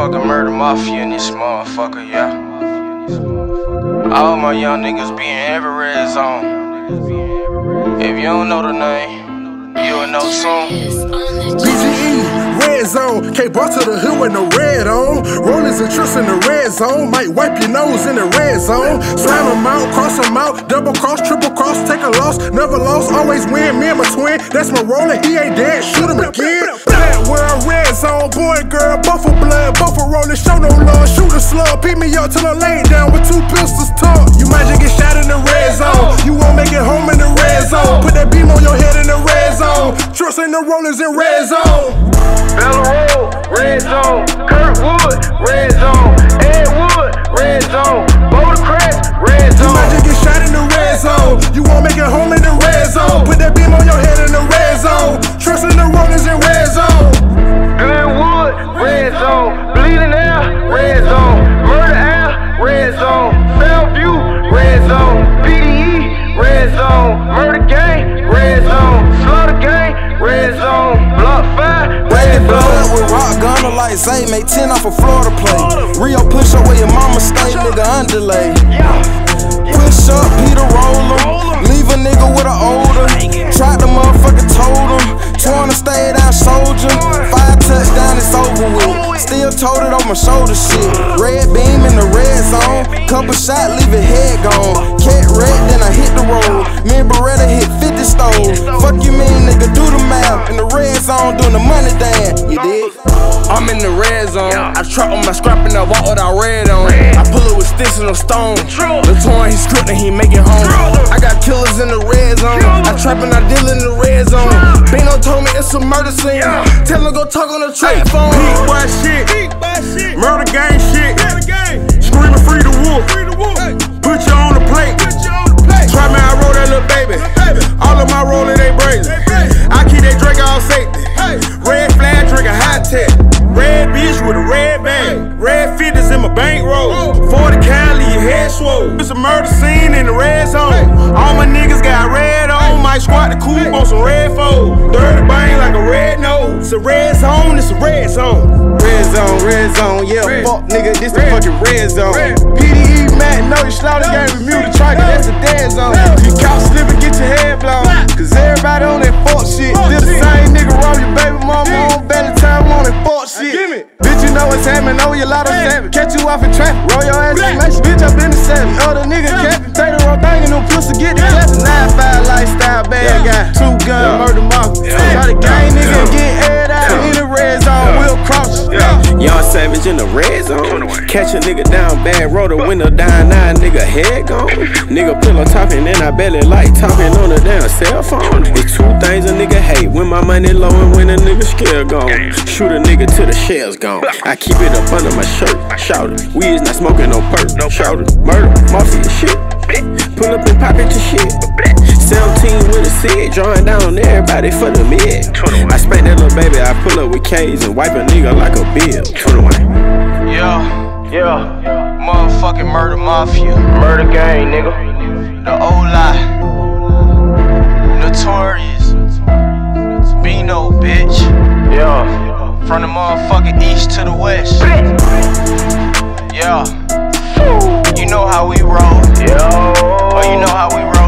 motherfucking murder mafia in this motherfucker, yeah. All my young niggas be in every red zone. If you don't know the name, you'll know soon. Red zone. K brought to the hood with no red on. Rollers and trips in the red zone. Might wipe your nose in the red zone. Slam them out, cross them out. Double cross, triple cross, take a loss. Never lost, always win. Me and my twin, that's my roller. He ain't dead, shoot him again. That world red zone. Boy, girl, buffer blood. Show no love, shoot a slug. Beat me up till I lay down with two pistols tucked. You might just get shot in the red zone. You won't make it home in the red zone. Put that beam on your head in the red zone. Trust in the rollers in red zone. Like Zay, make 10 off a Florida play. Rio push up where your mama stay, nigga underlay. Push up, Peter roller. Leave a nigga with a older. Tried the motherfucker, told him. Torn to stay down, soldier. Five touchdown, it's over with. Still told it on my shoulder shit. Red beam in the red zone. Couple shot, leave it head gone. Cat red, then I hit the road. Me and Beretta hit 50 stoves. Fuck you mean, nigga, do zone, doing the money dance. You dig? I'm in the red zone. I trap on my scrap and I walk without red on. I pull it with sticks and no stone. The torn, he script and he make it home. I got killers in the red zone. I trap and I deal in the red zone. Bino told me it's a murder scene. Tell him go talk on the trade phone. Peak boy shit. Bitch with a red bag. Red fitness in my bankroll. 40 Cali, your head swole. It's a murder scene in the red zone. All my niggas got red on. Might squat the coupe on some red fold. Dirty bang like a red nose. It's a red zone, it's a red zone. Red zone, red zone, yeah. Fuck nigga, this the fucking red zone. PDE Matt, know you slaughter game with Muta Triker, that's a dead zone. Lot of savage. Catch you off in traffic, roll your ass in nation. Bitch, I been the savage. Other nigga capping, take the wrong thing and them pussy get the clapping. 9-5 lifestyle, bad guy. Two gun, murder mafia. Try to gang nigga and get aired out in the red zone. We'll cross you. Young Savage in the red zone. Catch a nigga down bad, roll the window down, nine nigga head gone. Nigga pillow talking, and I belly like talking on the damn cell phone. It's two things a nigga hate when my money low and when a nigga scale gone. Shoot a nigga till the shell's gone. I keep it up under my shirt, I shout it. We is not smoking no perk, No shout it. Murder, mafia shit. Pull up and pop into shit. 17 with a set, drawing down everybody for the mid. I spank that little baby, I pull up with K's and wipe a nigga like a bill. 21. Yeah, Yeah, motherfucking murder mafia. murder gang, nigga. The old lie. Notorious. From the motherfucking east to the west. Yeah. You know how we roll. Yo. Oh, you know how we roll.